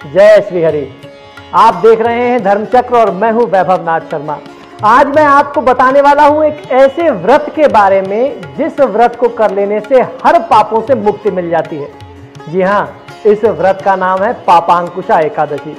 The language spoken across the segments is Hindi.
जय श्री हरि। आप देख रहे हैं धर्मचक्र और मैं हूँ वैभव नाथ शर्मा। आज मैं आपको बताने वाला हूँ एक ऐसे व्रत के बारे में, जिस व्रत को कर लेने से हर पापों से मुक्ति मिल जाती है। जी हाँ, इस व्रत का नाम है पापांकुशा एकादशी।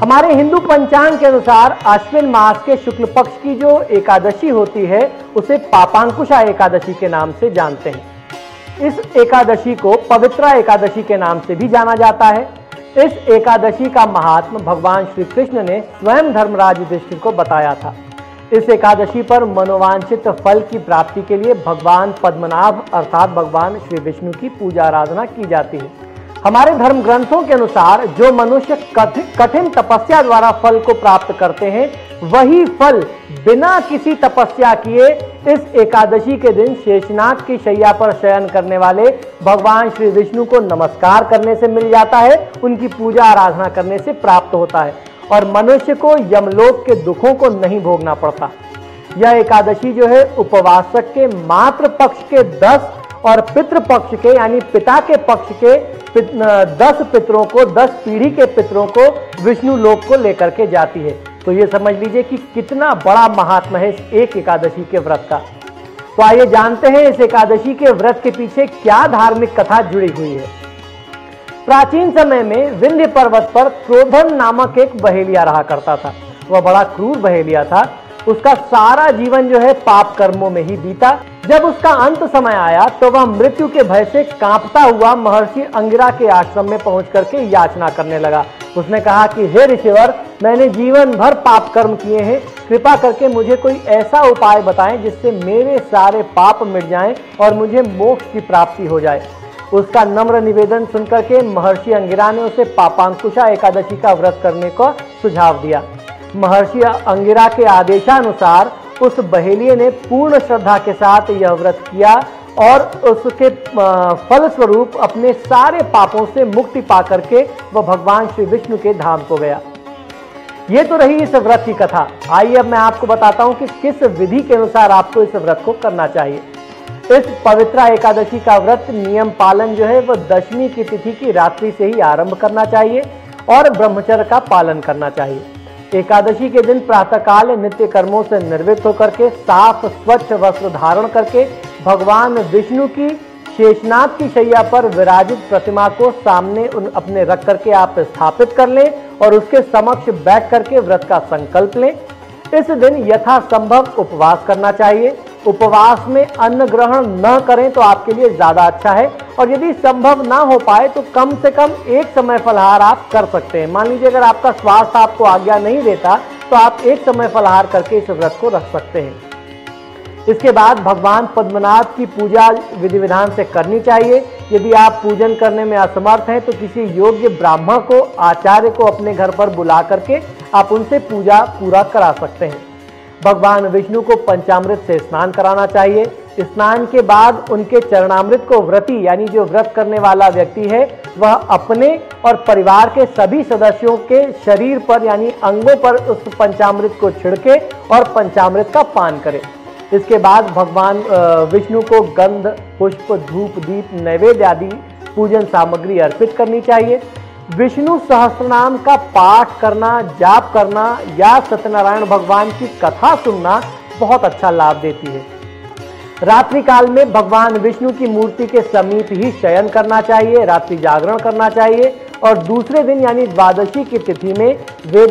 हमारे हिंदू पंचांग के अनुसार अश्विन मास के शुक्ल पक्ष की जो एकादशी होती है, उसे पापांकुशा एकादशी के नाम से जानते हैं। इस एकादशी को पवित्रा एकादशी के नाम से भी जाना जाता है। इस एकादशी का महात्म भगवान श्री कृष्ण ने स्वयं धर्मराज दृष्टि को बताया था। इस एकादशी पर मनोवांछित फल की प्राप्ति के लिए भगवान पद्मनाभ अर्थात भगवान श्री विष्णु की पूजा आराधना की जाती है। हमारे धर्म ग्रंथों के अनुसार जो मनुष्य कठिन तपस्या द्वारा फल को प्राप्त करते हैं, वही फल बिना किसी तपस्या किए इस एकादशी के दिन शेषनाग की शैया पर शयन करने वाले भगवान श्री विष्णु को नमस्कार करने से मिल जाता है, उनकी पूजा आराधना करने से प्राप्त होता है और मनुष्य को यमलोक के दुखों को नहीं भोगना पड़ता। यह एकादशी जो है, उपवासक के मात्र पक्ष के दस और पितृ पक्ष के, यानी पिता के पक्ष के दस पितरों को, दस पीढ़ी के पितरों को विष्णु लोक को लेकर के जाती है। तो ये समझ लीजिए कि कितना बड़ा महात्मा है इस एक एकादशी के व्रत का। तो आइए जानते हैं इस एकादशी के व्रत के पीछे क्या धार्मिक कथा जुड़ी हुई है। प्राचीन समय में विंध्य पर्वत पर क्रोधन नामक एक बहेलिया रहा करता था। वह बड़ा क्रूर बहेलिया था। उसका सारा जीवन जो है पाप कर्मों में ही बीता। जब उसका अंत समय आया तो वह मृत्यु के भय से कांपता हुआ महर्षि अंगिरा के आश्रम में पहुँच करके याचना करने लगा। उसने कहा कि, हे ऋषिवर, मैंने जीवन भर पाप कर्म किए हैं। कृपा करके मुझे कोई ऐसा उपाय बताएँ जिससे मेरे सारे पाप मिट जाएँ और मुझे मोक्ष की प्राप्ति हो जाए। उसका नम्र निवेदन सुनकर के महर्षि अंगिरा ने उसे पापांकुशा एकादशी का व्रत करने का सुझाव दिया। महर्षि अंगिरा के आदेशानुसार उस बहेलिए ने पूर्ण श्रद्धा के साथ यह व्रत किया और उसके फल स्वरूप अपने सारे पापों से मुक्ति पा करके वह भगवान श्री विष्णु के धाम को गया। ये तो रही इस व्रत की कथा। आइए अब मैं आपको बताता हूँ कि किस विधि के अनुसार आपको इस व्रत को करना चाहिए। इस पवित्रा एकादशी का व्रत नियम पालन जो है, वह दशमी की तिथि की रात्रि से ही आरंभ करना चाहिए और ब्रह्मचर्य का पालन करना चाहिए। एकादशी के दिन प्रातःकाल नित्य कर्मों से निर्वृत्त होकर के, साफ़, स्वच्छ वस्त्र धारण करके, भगवान विष्णु की शेषनाथ की शैया पर विराजित प्रतिमा को सामने उन अपने रख करके आप स्थापित कर लें और उसके समक्ष बैठ करके व्रत का संकल्प लें। इस दिन यथासंभव उपवास करना चाहिए। उपवास में अन्न ग्रहण न करें तो आपके लिए ज़्यादा अच्छा है। और यदि संभव ना हो पाए तो कम से कम एक समय फलहार आप कर सकते हैं। मान लीजिए अगर आपका स्वास्थ्य आपको आज्ञा नहीं देता तो आप एक समय फलहार करके इस व्रत को रख सकते हैं। इसके बाद भगवान पद्मनाथ की पूजा विधि विधान से करनी चाहिए। यदि आप पूजन करने में असमर्थ हैं तो किसी योग्य ब्राह्मण को, आचार्य को अपने घर पर बुला करके आप उनसे पूजा पूरा करा सकते हैं। भगवान विष्णु को पंचामृत से स्नान कराना चाहिए। स्नान के बाद उनके चरणामृत को व्रती, यानी जो व्रत करने वाला व्यक्ति है, वह अपने और परिवार के सभी सदस्यों के शरीर पर, यानी अंगों पर उस पंचामृत को छिड़के और पंचामृत का पान करे। इसके बाद भगवान विष्णु को गंध, पुष्प, धूप, दीप, नैवेद्य आदि पूजन सामग्री अर्पित करनी चाहिए। विष्णु सहस्त्रनाम का पाठ करना, जाप करना या सत्यनारायण भगवान की कथा सुनना बहुत अच्छा लाभ देती है। रात्रि काल में भगवान विष्णु की मूर्ति के समीप ही शयन करना चाहिए, रात्रि जागरण करना चाहिए और दूसरे दिन यानी द्वादशी की तिथि में वेद